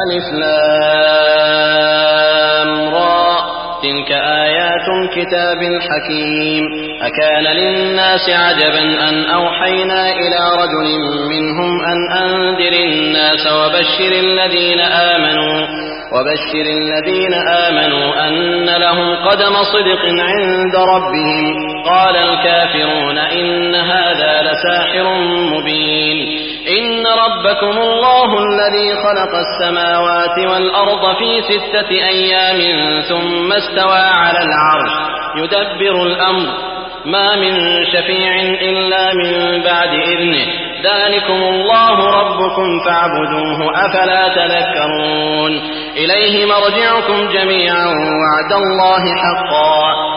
ألف لام را. تلك آيات الكتاب الحكيم أكان للناس عجبا أن أوحينا إلى رجل منهم أن أنذر الناس وبشر الذين آمنوا وبشر الذين آمنوا أن لهم قدم صدق عند ربهم. قال الكافرون إن هذا لساحر مبين. إن ربكم الله الذي خلق السماوات والأرض في ستة أيام ثم استوى على العرش يدبر الأمر. ما من شفيع إلا من بعد إذنه. ذلكم الله ربكم فاعبدوه أفلا تذكرون. إليه مرجعكم جميعا وعد الله حقا.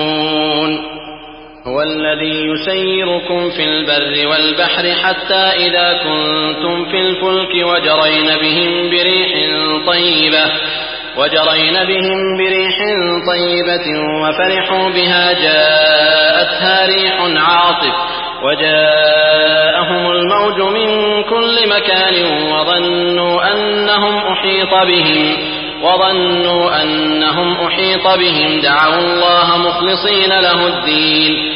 الذي يسيركم في البر والبحر حتى إذا كنتم في الفلك وجرين بهم بريح طيبة وجرين بهم بريح طيبة وفرحوا بها جاءتها ريح عاصف وجاءهم الموج من كل مكان وظنوا أنهم أحيط بهم وظنوا أنهم أحيط بهم دعوا الله مخلصين له الدين.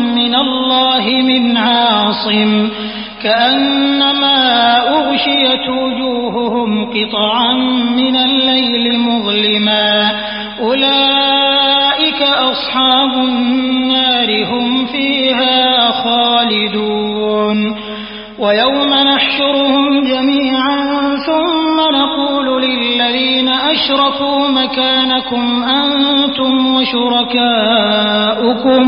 الله من عاصم كأنما أغشيت وجوههم قطعا من الليل مظلما أولئك أصحاب النار هم فيها خالدون ويوم نحشرهم جميعا ثم نقول للذين أشركوا مكانكم أنتم وشركاؤكم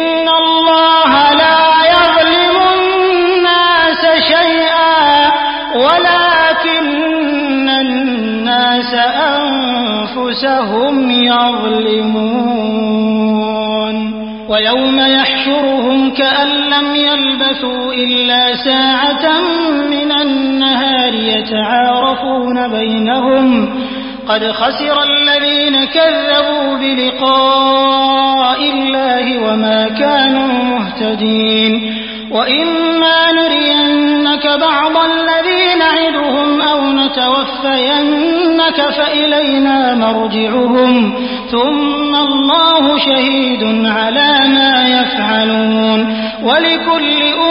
يلبثوا إلا ساعة من النهار يتعارفون بينهم. قد خسر الذين كذبوا بلقاء الله وما كانوا مهتدين. وإما نرينك بعض الذي نعدهم أو نتوفينك فإلينا مرجعهم. ثم الله شهيد على ما يفعلون. ولكل أمة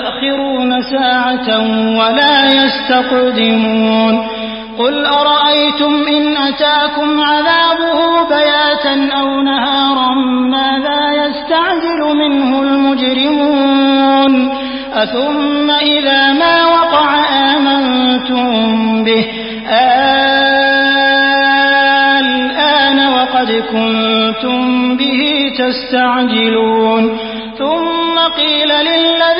يستأخرون ساعة ولا يستقدمون قل أرأيتم إن أتاكم عذابه بياتا أو نهارا ماذا يستعجل منه المجرمون أثم إذا ما وقع آمنتم به الآن وقد كنتم به تستعجلون ثم قيل للذين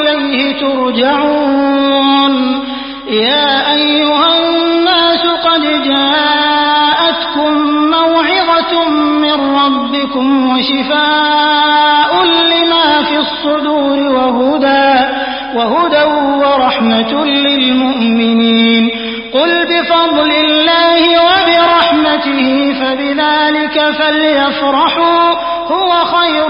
ترجعون. يا أيها الناس قد جاءتكم موعظة من ربكم وشفاء لما في الصدور وهدى وهدى ورحمة للمؤمنين. قل بفضل الله وبرحمته فبذلك فليفرحوا هو خير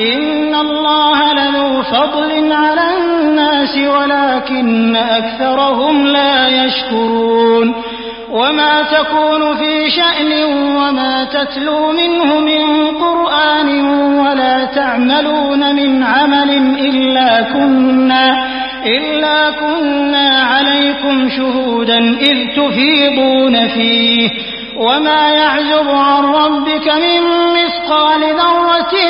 إن الله لذو فضل على الناس ولكن أكثرهم لا يشكرون وما تكون في شأن وما تتلو منه من قرآن ولا تعملون من عمل إلا كنا إلا كنا عليكم شهودا إذ تفيضون فيه وما يعزب عن ربك من مثقال ذرة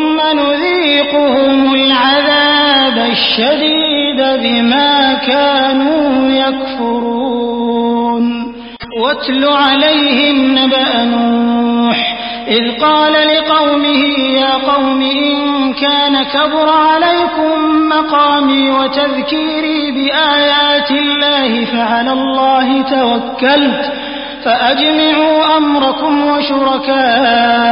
الشديد بما كانوا يكفرون. واتل عليهم نبأ نوح إذ قال لقومه يا قوم إن كان كبر عليكم مقامي وتذكيري بآيات الله فعلى الله توكلت فأجمعوا أمركم وشركاءكم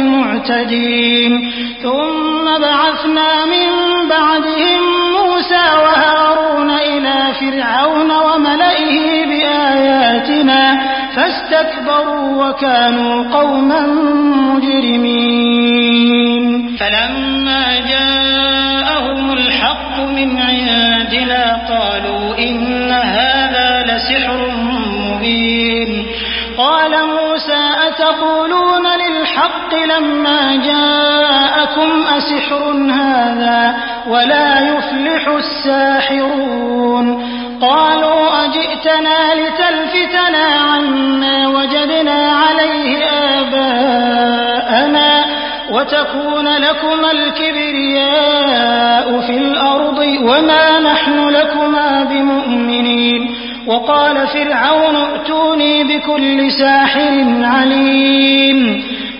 المعتدين ثم بعثنا من بعدهم موسى وهارون إلى فرعون وملئه بآياتنا فاستكبروا وكانوا قوما مجرمين. فلما جاءهم الحق من عندنا قالوا إن هذا لسحر مبين. قال موسى أتقولون للحق لما جاءكم أسحر هذا ولا يفلح الساحرون قالوا أجئتنا لتلفتنا عما وجدنا عليه آباءنا وتكون لكما الكبرياء في الأرض وما نحن لكما بمؤمنين وقال فرعون ائتوني بكل ساحر عليم